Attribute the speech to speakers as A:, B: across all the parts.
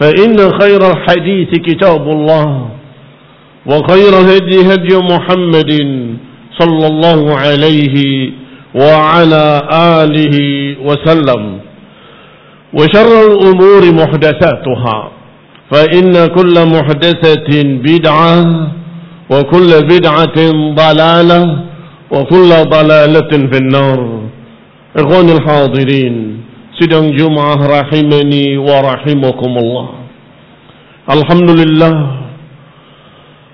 A: فإن خير الحديث كتاب الله وخير هدي هدي محمد صلى الله عليه وعلى آله وسلم وشر الأمور محدثاتها فإن كل محدثة بدعة وكل بدعة ضلالة وكل ضلالة في النار. إخواني الحاضرين sidang Jumat rahimani wa rahimakumullah. Alhamdulillah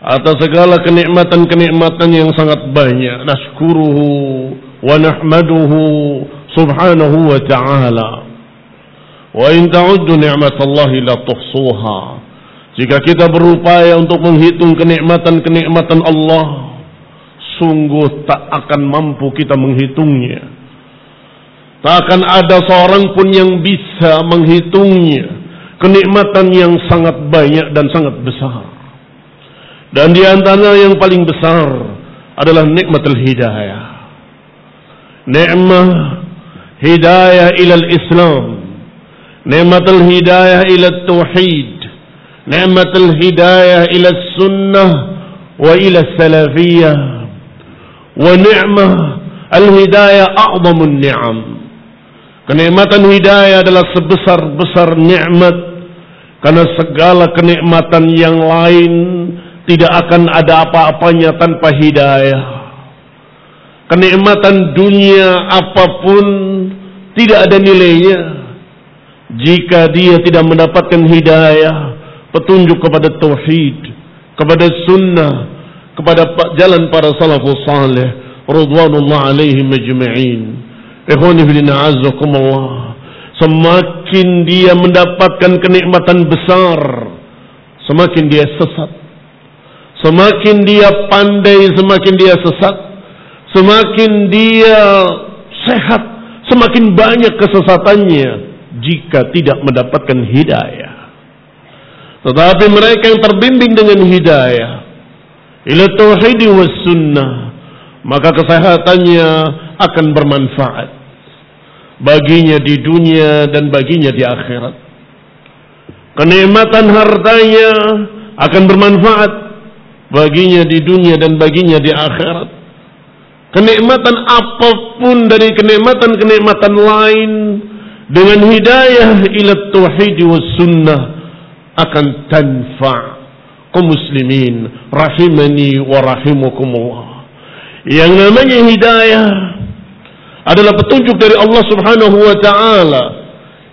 A: atas segala kenikmatan-kenikmatan yang sangat banyak. Nashkuruhu wa nahmaduhu subhanahu wa ta'ala. Wa in ta'uddu ni'matallahi la tuhsuha. Jika kita berupaya untuk menghitung kenikmatan-kenikmatan Allah, sungguh tak akan mampu kita menghitungnya. Tak akan ada seorang pun yang bisa menghitungnya. Kenikmatan yang sangat banyak dan sangat besar. Dan di antara yang paling besar adalah nikmatul hidayah. Nikmah hidayah ila Islam. Nikmatul hidayah ila tauhid. Nikmatul hidayah ila sunnah wa ila salafiyah. Wa ni'mah al-hidayah a'zamun ni'am. Kenikmatan hidayah adalah sebesar-besar nikmat karena segala kenikmatan yang lain tidak akan ada apa-apanya tanpa hidayah. Kenikmatan dunia apa pun tidak ada nilainya jika dia tidak mendapatkan hidayah, petunjuk kepada tauhid, kepada sunnah, kepada jalan para salafus salih, radhiyallahu alaihim ajma'in. Semakin dia mendapatkan kenikmatan besar, semakin dia sesat. Semakin dia pandai, semakin dia sesat. Semakin dia sehat, semakin banyak kesesatannya jika tidak mendapatkan hidayah. Tetapi mereka yang terbimbing dengan hidayah, ila tauhid was sunnah, maka kesehatannya akan bermanfaat baginya di dunia dan baginya di akhirat. Kenikmatan hartanya akan bermanfaat baginya di dunia dan baginya di akhirat. Kenikmatan apa pun dari kenikmatan-kenikmatan lain dengan hidayah ila tauhid was sunnah akan tanfa kaum muslimin rahimani wa rahimakumullah. Yang namanya hidayah adalah petunjuk dari Allah Subhanahu wa taala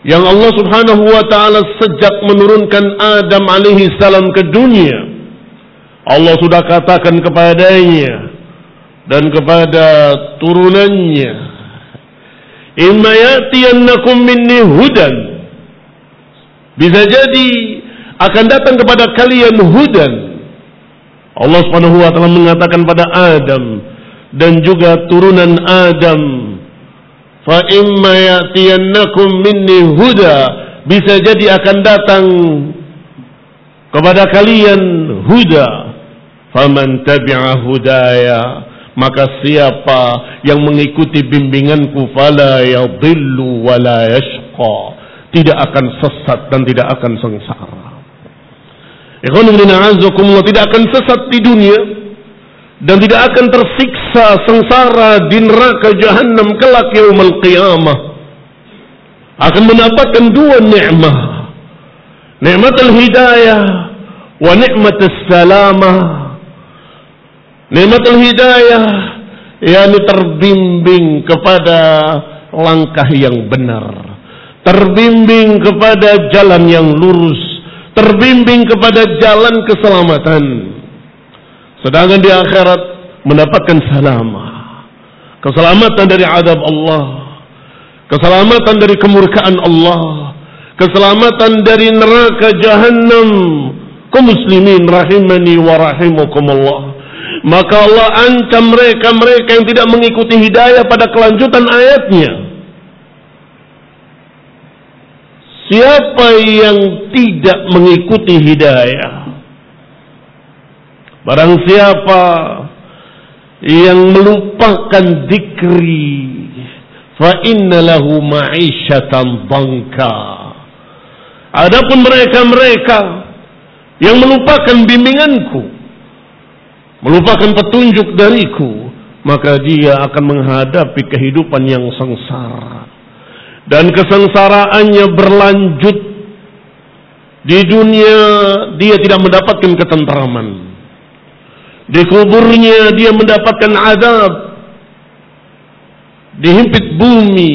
A: yang Allah Subhanahu wa taala sejak menurunkan Adam alaihi salam ke dunia Allah sudah katakan kepadanya dan kepada turunannya. Imma minni hudan. Bisa jadi akan datang kepada kalian hudan. Allah Subhanahu wa taala mengatakan pada Adam dan juga turunan Adam, "Fa imma yatiyannakum minni huda." Bisa jadi akan datang kepada kalian huda. Faman tabi'a hudaya maka siapa yang mengikuti bimbinganku fala yadhillu wala yashqa tidak akan sesat dan tidak akan sengsara. Ikhwan tidak akan sesat di dunia dan tidak akan tersiksa sengsara di neraka jahanam kelak yaumul qiyamah. Akan mendapatkan dua nikmat. Nikmat al-hidayah wa nikmat as-salamah Nikmatul hidayah yakni terbimbing kepada langkah yang benar. Terbimbing kepada jalan yang lurus, terbimbing kepada jalan keselamatan. Sedangkan di akhirat mendapatkan salamah. Keselamatan dari adab Allah. Keselamatan dari kemurkaan Allah. Keselamatan dari neraka jahannam. Kau muslimin rahimani wa rahimakumullah maka Allah ancam mereka-mereka yang tidak mengikuti hidayah pada kelanjutan ayatnya. Siapa yang tidak mengikuti hidayah? Barang siapa yang melupakan dikri fa inna lahu ma'isyatan. Adapun mereka-mereka yang melupakan bimbinganku, melupakan petunjuk dariku, maka dia akan menghadapi kehidupan yang sengsara. Dan kesengsaraannya berlanjut di dunia dia tidak mendapatkan ketentraman. Di kuburnya dia mendapatkan adab. Dihimpit bumi.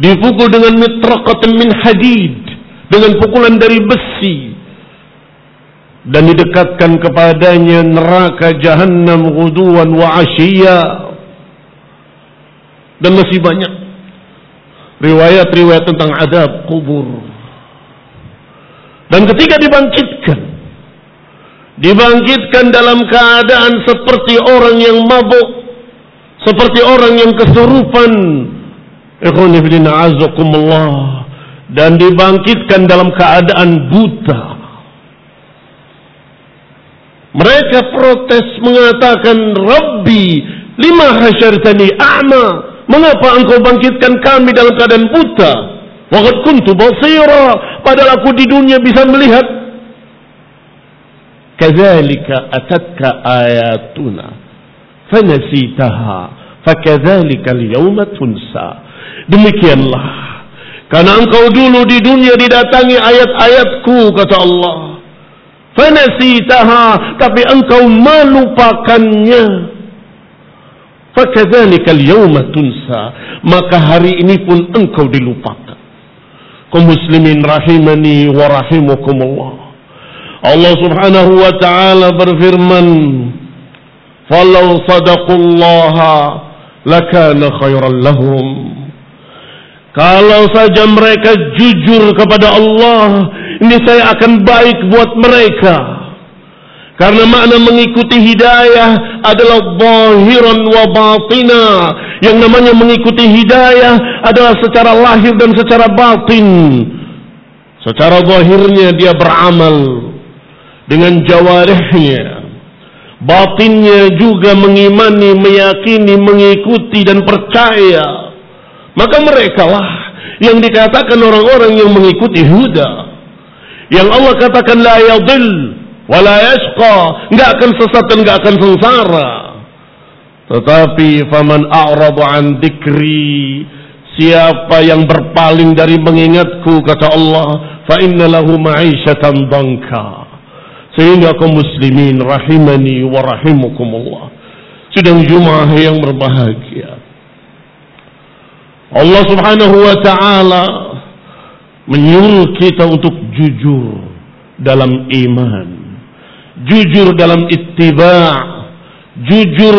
A: Dipukul dengan mitraqatan min hadid. Dengan pukulan dari besi dan didekatkan kepadanya neraka jahanam ghuduwan wa ashiya dan masih banyak riwayat-riwayat tentang adab kubur dan ketika dibangkitkan dibangkitkan dalam keadaan seperti orang yang mabuk seperti orang yang kesurupan dan dibangkitkan dalam keadaan buta mereka protes mengatakan, Rabbi, lima hasyartani a'ma. Mengapa engkau bangkitkan kami dalam keadaan buta? Waqad kuntu basira. Padahal aku di dunia bisa melihat. Kadzalika atatka ayatuna. Fanasitaha. Fakadzalika liyawma tunsa. Demikianlah. Karena engkau dulu di dunia didatangi ayat-ayatku, kata Allah fanasitaha tapi engkau melupakannya fakadzalika al-yawma maka hari ini pun engkau dilupakan kaum muslimin rahimani wa rahimakumullah Allah Subhanahu wa taala berfirman falau sadaqullaha lakana khairan lahum kalau saja mereka jujur kepada Allah ini saya akan baik buat mereka. Karena makna mengikuti hidayah adalah zahiran wa batina. Yang namanya mengikuti hidayah adalah secara lahir dan secara batin. Secara zahirnya dia beramal dengan jawarihnya. Batinnya juga mengimani, meyakini, mengikuti dan percaya. Maka mereka lah yang dikatakan orang-orang yang mengikuti huda. Yang Allah katakan la yadil wa la yashqa, enggak akan sesat dan enggak akan sengsara. Tetapi faman a'radu an dzikri, siapa yang berpaling dari mengingatku kata Allah, fa inna lahu ma'isyatan dhanka. Sehingga kaum muslimin rahimani wa rahimukumullah. Sedang Jumat yang berbahagia. Allah Subhanahu wa taala menyuruh kita untuk jujur dalam iman, jujur dalam ittiba', jujur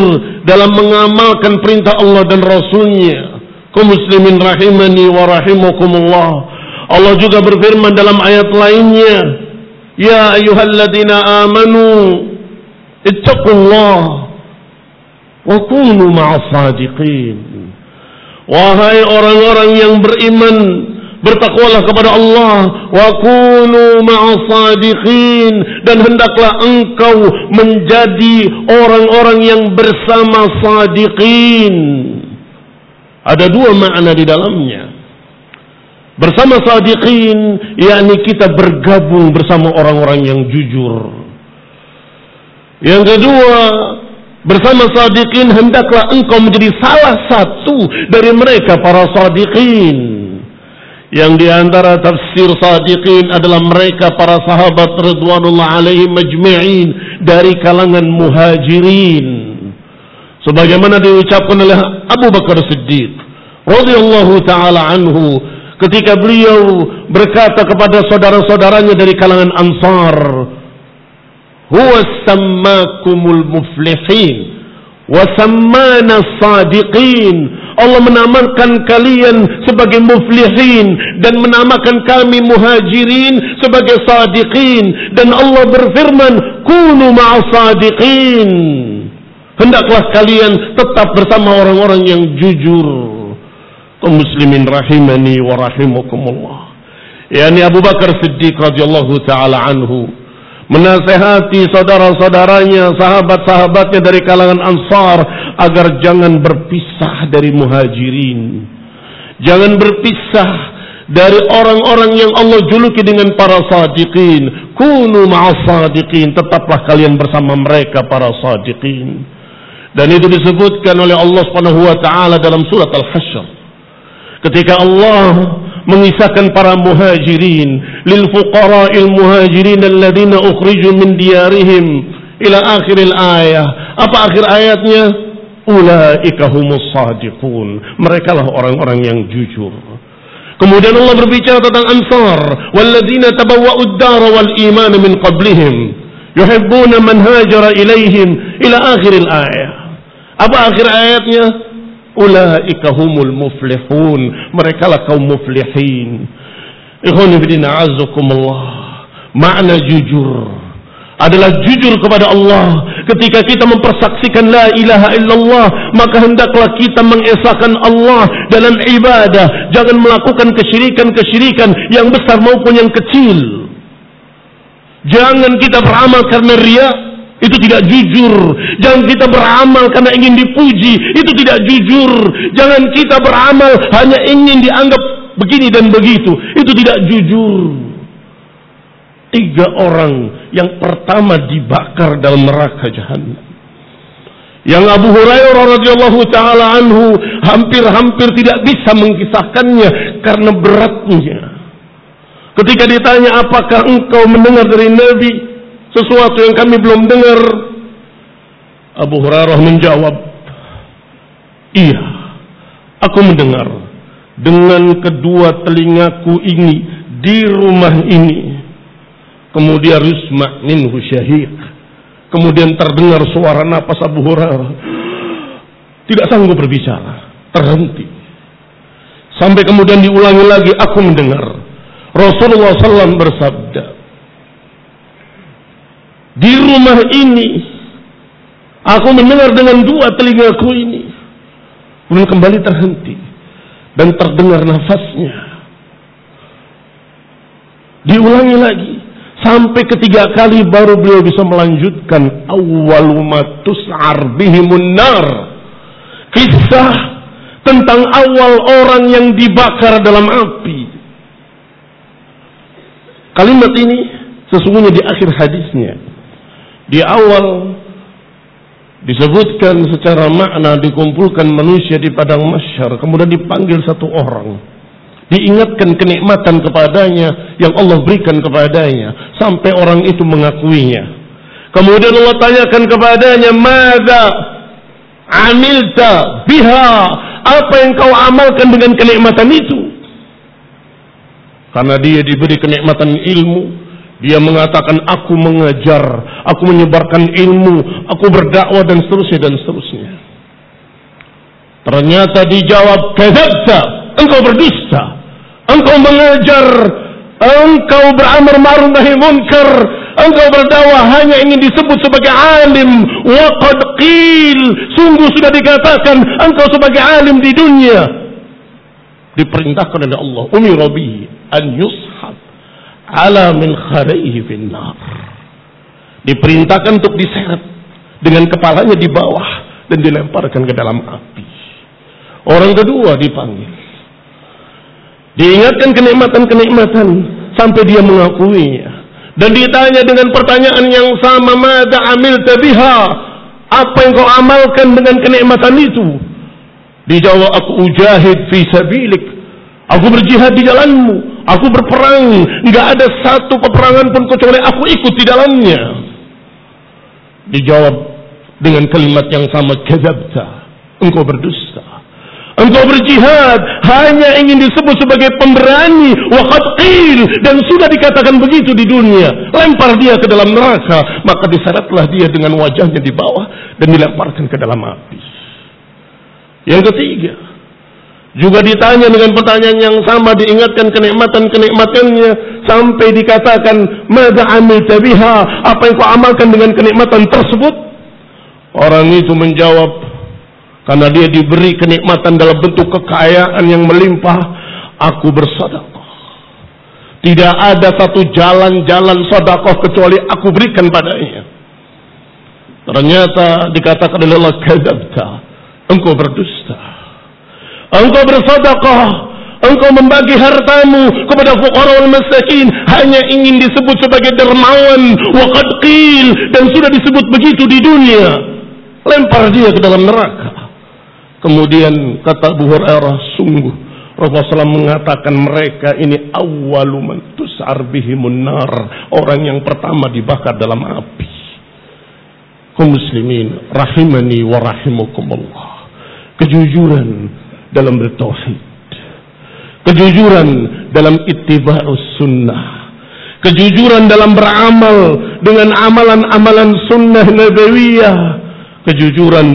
A: dalam mengamalkan perintah Allah dan Rasulnya. Kau muslimin rahimani wa rahimakumullah. Allah juga berfirman dalam ayat lainnya, Ya ayyuhalladzina amanu ittaqullah wa kunu ma'as sadiqin. Wahai orang-orang yang beriman, bertakwalah kepada Allah. wa kunu ma'asadiqin dan hendaklah engkau menjadi orang-orang yang bersama sadiqin ada dua makna di dalamnya bersama sadiqin yakni kita bergabung bersama orang-orang yang jujur yang kedua bersama sadiqin hendaklah engkau menjadi salah satu dari mereka para sadiqin yang di antara tafsir sadiqin adalah mereka para sahabat radhiyallahu alaihim majma'in dari kalangan muhajirin. Sebagaimana diucapkan oleh Abu Bakar Siddiq radhiyallahu taala anhu ketika beliau berkata kepada saudara-saudaranya dari kalangan Ansar, "Huwa sammakumul muflihin wa sammana sadiqin." Allah menamakan kalian sebagai muflihin dan menamakan kami muhajirin sebagai sadiqin. Dan Allah berfirman kunu ma'asadiqin hendaklah kalian tetap bersama orang-orang yang jujur kaum muslimin rahimani wa rahimakumullah yakni Abu Bakar Siddiq radhiyallahu taala anhu menasehati saudara-saudaranya, sahabat-sahabatnya dari kalangan Ansar agar jangan berpisah dari muhajirin. Jangan berpisah dari orang-orang yang Allah juluki dengan para sadiqin. Kunu ma'as sadiqin. Tetaplah kalian bersama mereka para sadiqin. Dan itu disebutkan oleh Allah Subhanahu wa taala dalam surat Al-Hasyr. Ketika Allah mengisahkan para muhajirin lil fuqara'il muhajirin alladziina ukhriju min diyarihim ila akhiril ayah. Apa akhir ayatnya? Ulaika humus sadiqun. Mereka lah orang-orang yang jujur. Kemudian Allah berbicara tentang Ansar, walladzina tabawwa'ud dar wal iman min qablihim, yuhibbuna man hajara ilaihim ila akhiril ayah. Apa akhir ayatnya? Ulaika humul muflihun. Mereka lah kaum muflihin. Ikhwan ibn a'azakumullah. Makna jujur adalah jujur kepada Allah. Ketika kita mempersaksikan la ilaha illallah, maka hendaklah kita mengesahkan Allah dalam ibadah. Jangan melakukan kesyirikan-kesyirikan yang besar maupun yang kecil. Jangan kita beramal karena riak, itu tidak jujur. Jangan kita beramal karena ingin dipuji, itu tidak jujur. Jangan kita beramal hanya ingin dianggap begini dan begitu, itu tidak jujur. Tiga orang yang pertama dibakar dalam neraka jahanam. Yang Abu Hurairah radhiyallahu taala anhu hampir-hampir tidak bisa mengisahkannya karena beratnya. Ketika ditanya apakah engkau mendengar dari Nabi sesuatu yang kami belum dengar? Abu Hurairah menjawab, "Iya, aku mendengar dengan kedua telingaku ini di rumah ini." Kemudian yusma minhu syahid. Kemudian terdengar suara napas Abu Hurairah. Tidak sanggup berbicara, terhenti. Sampai kemudian diulangi lagi, aku mendengar Rasulullah SAW bersabda, di rumah ini aku mendengar dengan dua telingaku ini. Kemudian kembali terhenti dan terdengar nafasnya. Diulangi lagi sampai ketiga kali baru beliau bisa melanjutkan awwalumatus arbihimun nar. Kisah tentang awal orang yang dibakar dalam api. Kalimat ini sesungguhnya di akhir hadisnya di awal disebutkan secara makna dikumpulkan manusia di padang masyar kemudian dipanggil satu orang. Diingatkan kenikmatan kepadanya yang Allah berikan kepadanya sampai orang itu mengakuinya. Kemudian Allah tanyakan kepadanya mada amilta biha? Apa yang kau amalkan dengan kenikmatan itu? Karena dia diberi kenikmatan ilmu Dia mengatakan aku mengajar, aku menyebarkan ilmu, aku berdakwah dan seterusnya dan seterusnya. Ternyata dijawab kadzabta, engkau berdusta. Engkau mengajar, engkau beramar ma'ruf nahi munkar, engkau berdakwah hanya ingin disebut sebagai alim. Waqad qil, sungguh sudah dikatakan engkau sebagai alim di dunia. Diperintahkan oleh Allah, umi Rabbi an yushab ala min kharaihi finnar. Diperintahkan untuk diseret dengan kepalanya di bawah dan dilemparkan ke dalam api. Orang kedua dipanggil. Diingatkan kenikmatan-kenikmatan sampai dia mengakuinya. Dan ditanya dengan pertanyaan yang sama, "Mada amil tabiha?" Apa yang kau amalkan dengan kenikmatan itu? Dijawab, "Aku ujahid fi sabilik." Aku berjihad di jalanmu. Aku berperang, nggak ada satu peperangan pun kecuali aku ikut di dalamnya. Dijawab dengan kalimat yang sama, kezabta. Engkau berdusta. Engkau berjihad hanya ingin disebut sebagai pemberani waqad dan sudah dikatakan begitu di dunia. Lempar dia ke dalam neraka, maka diseretlah dia dengan wajahnya di bawah dan dilemparkan ke dalam api. Yang ketiga, juga ditanya dengan pertanyaan yang sama diingatkan kenikmatan-kenikmatannya sampai dikatakan madza amilta biha? Apa yang kau amalkan dengan kenikmatan tersebut? Orang itu menjawab karena dia diberi kenikmatan dalam bentuk kekayaan yang melimpah aku bersedekah. Tidak ada satu jalan-jalan sedekah kecuali aku berikan padanya. Ternyata dikatakan oleh Allah engkau berdusta Engkau bersedekah, engkau membagi hartamu kepada fuqara wal masakin hanya ingin disebut sebagai dermawan wa qil dan sudah disebut begitu di dunia. Lempar dia ke dalam neraka. Kemudian kata Abu Hurairah sungguh Rasulullah mengatakan mereka ini awwalu man tus'ar nar, orang yang pertama dibakar dalam api. Kaum muslimin rahimani wa rahimakumullah. Kejujuran dalam bertauhid. Kejujuran dalam ittiba'us sunnah. Kejujuran dalam beramal dengan amalan-amalan sunnah nabawiyah. Kejujuran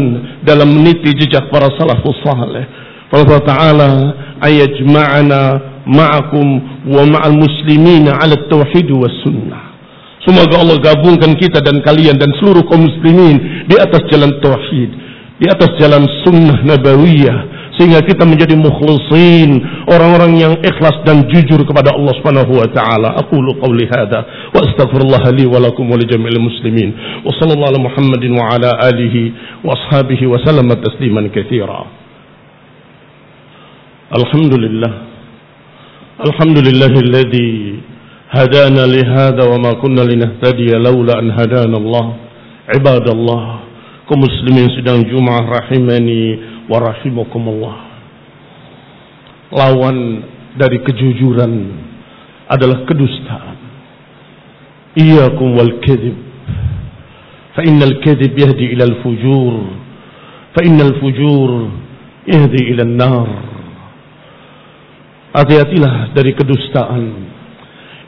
A: dalam meniti jejak para salafus salih. Allah Ta'ala ayajma'ana ma'akum wa ma'al muslimina ala tauhid wa sunnah. Semoga Allah gabungkan kita dan kalian dan seluruh kaum muslimin di atas jalan tauhid, di atas jalan sunnah nabawiyah, sehingga kita menjadi mukhlisin orang-orang yang ikhlas dan jujur kepada Allah Subhanahu wa taala aqulu qawli hadha wa astaghfirullah li wa lakum wa li jami'il muslimin wa sallallahu ala Muhammadin wa ala alihi wa ashabihi wa sallama tasliman katsira alhamdulillah alhamdulillah alladhi هدانا لهذا وما كنا لنهتدي لولا أن هدانا الله عباد الله kaum muslimin sedang Jumat rahimani wa rahimakumullah. Lawan dari kejujuran adalah kedustaan. Iyakum wal kadhib. Fa innal kadhib yahdi ila al fujur. Fa innal fujur yahdi ila an-nar. Hati-hatilah dari kedustaan.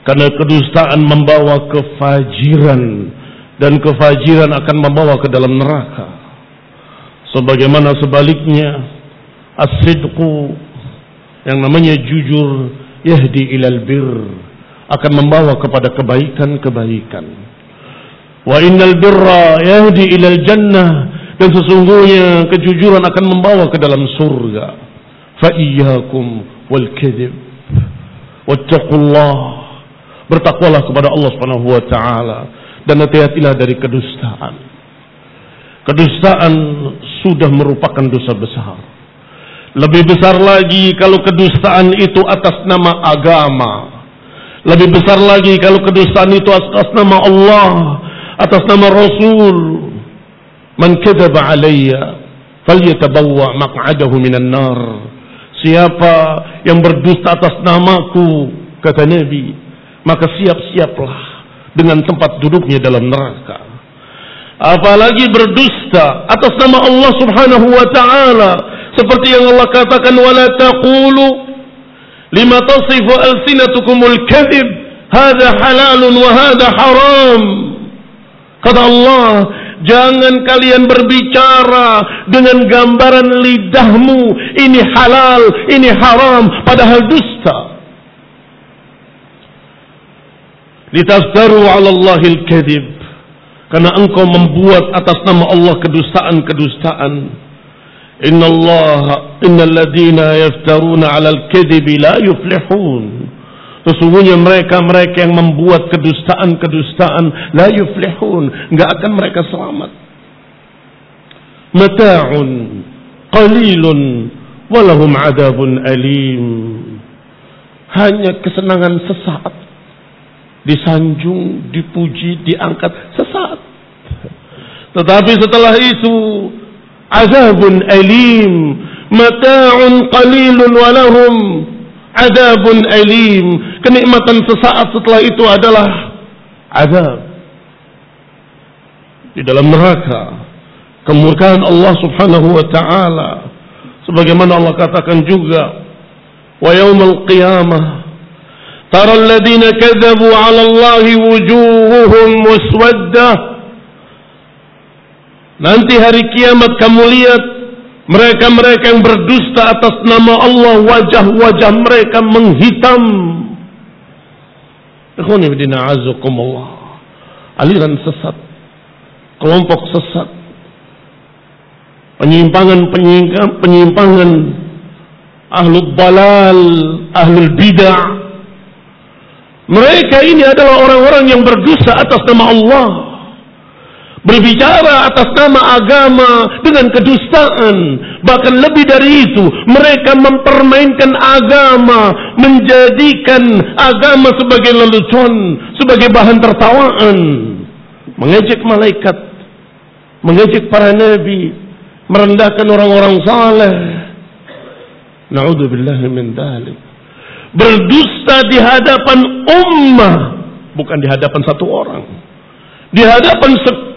A: Karena kedustaan membawa kefajiran dan kefajiran akan membawa ke dalam neraka. Sebagaimana sebaliknya as-sidqu yang namanya jujur yahdi ilal bir akan membawa kepada kebaikan-kebaikan. Wa innal birra yahdi ilal jannah dan sesungguhnya kejujuran akan membawa ke dalam surga. Fa iyyakum wal kadhib. Wattaqullah. Bertakwalah kepada Allah Subhanahu wa taala dan hati-hatilah dari kedustaan. Kedustaan sudah merupakan dosa besar. Lebih besar lagi kalau kedustaan itu atas nama agama. Lebih besar lagi kalau kedustaan itu atas nama Allah, atas nama Rasul. Man kadzaba alayya falyatabawwa maq'adahu minan nar. Siapa yang berdusta atas namaku, kata Nabi, maka siap-siaplah dengan tempat duduknya dalam neraka apalagi berdusta atas nama Allah Subhanahu wa taala seperti yang Allah katakan wala taqulu lima tasifu alsinatukumul kadhib Hada halalun wa hada haram. Kata Allah, jangan kalian berbicara dengan gambaran lidahmu. Ini halal, ini haram, padahal dusta. Litaftaru ala Allahil kadib. Karena engkau membuat atas nama Allah kedustaan-kedustaan. Inna Allah, inna alladhina yaftaruna ala al-kadhibi la yuflihun. Sesungguhnya mereka-mereka yang membuat kedustaan-kedustaan la yuflihun, enggak akan mereka selamat. Mata'un qalilun walahum adabun alim. Hanya kesenangan sesaat. Disanjung, dipuji, diangkat sesaat. Tetapi setelah itu azabun alim, mata'un qalilun walahum adabun alim. Kenikmatan sesaat setelah itu adalah azab. Di dalam neraka. Kemurkaan Allah subhanahu wa ta'ala. Sebagaimana Allah katakan juga. Wa yawmal qiyamah. Alladhina kadhabu ala Allahi wujuhuhum muswaddah. Nanti hari kiamat kamu lihat mereka-mereka yang berdusta atas nama Allah wajah-wajah mereka menghitam. Aliran sesat. Kelompok sesat. Penyimpangan-penyimpangan penyimpangan ahlul balal, ahlul bidah. Mereka ini adalah orang-orang yang berdusta atas nama Allah berbicara atas nama agama dengan kedustaan. Bahkan lebih dari itu, mereka mempermainkan agama, menjadikan agama sebagai lelucon, sebagai bahan tertawaan. Mengejek malaikat, mengejek para nabi, merendahkan orang-orang saleh. Na'udzubillah min dalik. Berdusta di hadapan ummah, bukan di hadapan satu orang. Di hadapan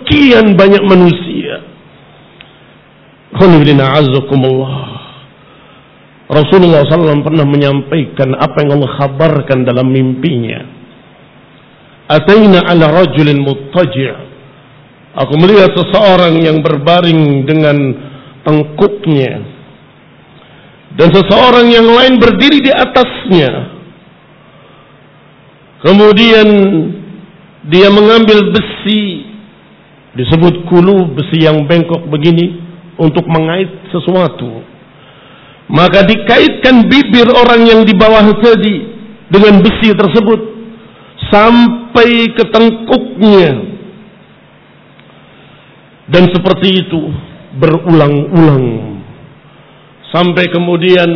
A: sekian banyak manusia. Rasulullah SAW pernah menyampaikan apa yang Allah khabarkan dalam mimpinya. Ataina ala rajulin muttaji' Aku melihat seseorang yang berbaring dengan tengkuknya. Dan seseorang yang lain berdiri di atasnya. Kemudian dia mengambil besi Disebut kulu besi yang bengkok begini untuk mengait sesuatu. Maka dikaitkan bibir orang yang di bawah tadi dengan besi tersebut sampai ke tengkuknya. Dan seperti itu berulang-ulang. Sampai kemudian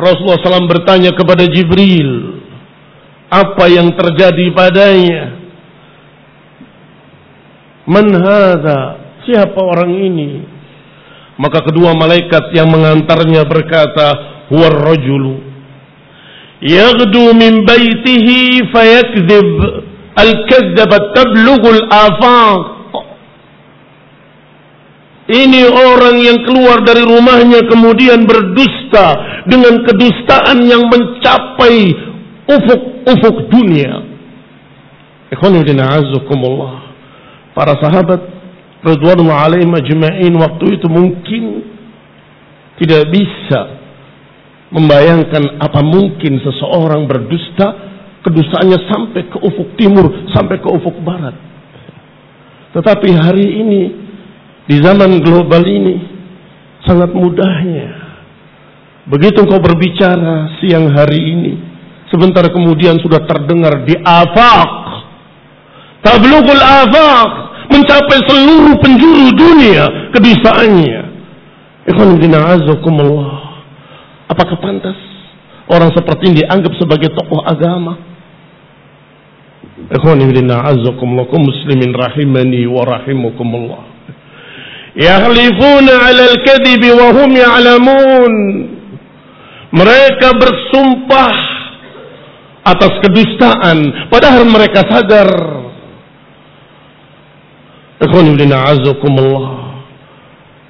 A: Rasulullah SAW bertanya kepada Jibril, apa yang terjadi padanya? Man hadha? Siapa orang ini? Maka kedua malaikat yang mengantarnya berkata, Huwa rajulu. Yaghdu min baitihi fayakdhib. Al-kadhaba tablughu al-afaq. Ini orang yang keluar dari rumahnya kemudian berdusta dengan kedustaan yang mencapai ufuk-ufuk dunia. Ikhwanudina azakumullah. Para sahabat radhiyallahu alaihim ajma'in waktu itu mungkin tidak bisa membayangkan apa mungkin seseorang berdusta kedustaannya sampai ke ufuk timur, sampai ke ufuk barat. Tetapi hari ini di zaman global ini sangat mudahnya. Begitu kau berbicara siang hari ini, sebentar kemudian sudah terdengar di afak. Tablugul afak mencapai seluruh penjuru dunia kebisaannya. Apakah pantas orang seperti ini dianggap sebagai tokoh agama? muslimin rahimani wa rahimukumullah. Yahlifuna 'ala al-kadhibi wa hum ya'lamun. Mereka bersumpah atas kedustaan padahal mereka sadar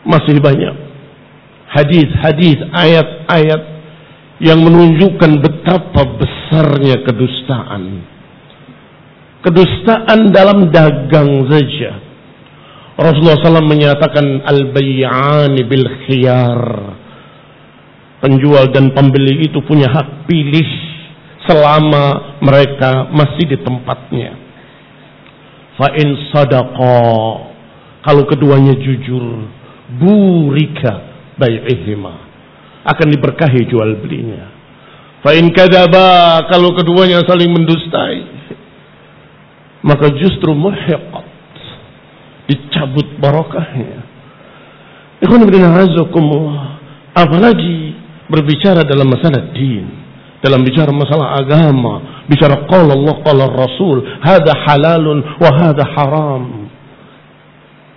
A: masih banyak hadis-hadis, ayat-ayat yang menunjukkan betapa besarnya kedustaan. kedustaan dalam dagang saja. Rasulullah SAW menyatakan al-bay'ani bil khiyar. Penjual dan pembeli itu punya hak pilih selama mereka masih di tempatnya. Fa'in sadaqa. Kalau keduanya jujur. Burika bai'ihima. Akan diberkahi jual belinya. Fa'in kadaba. Kalau keduanya saling mendustai. Maka justru muhiqat. Dicabut barokahnya. Ikhwan bin Apalagi berbicara dalam masalah din dalam bicara masalah agama, bicara qala Allah qala Rasul, hada halalun wa hada haram.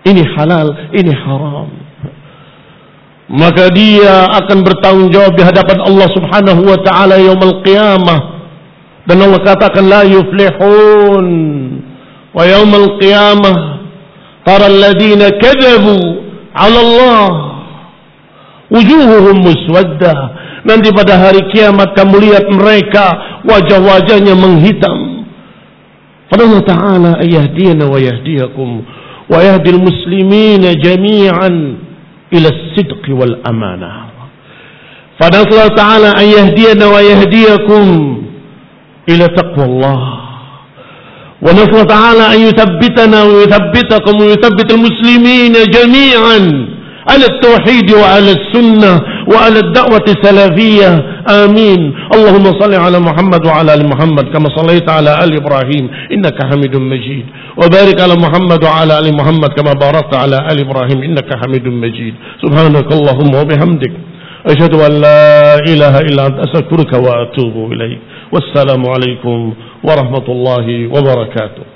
A: Ini halal, ini haram. Maka dia akan bertanggung jawab di hadapan Allah Subhanahu wa taala yaumul qiyamah. Dan Allah katakan la yuflihun. Wa yaumul qiyamah tara alladziina kadzabu 'ala Allah wujuhuhum muswaddah Nanti pada hari kiamat kamu lihat mereka wajah-wajahnya menghitam. Allah Ta'ala ayahdina wa yahdiyakum wa yahdil muslimina jami'an ila sidqi wal amanah. Fadal Allah Ta'ala an yahdiyana wa yahdiyakum ila taqwa Allah. ونسأل تعالى أن يثبتنا ويثبتكم ويثبت المسلمين جميعا على التوحيد وعلى السنة وعلى الدعوة السلفية آمين. اللهم صل على محمد وعلى آل محمد كما صليت على آل إبراهيم. إنك حميد مجيد. وبارك على محمد وعلى آل محمد كما باركت على آل إبراهيم. إنك حميد مجيد. سبحانك اللهم وبحمدك. أشهد أن لا إله إلا أنت. أستغفرك وأتوب إليك. والسلام عليكم ورحمة الله وبركاته.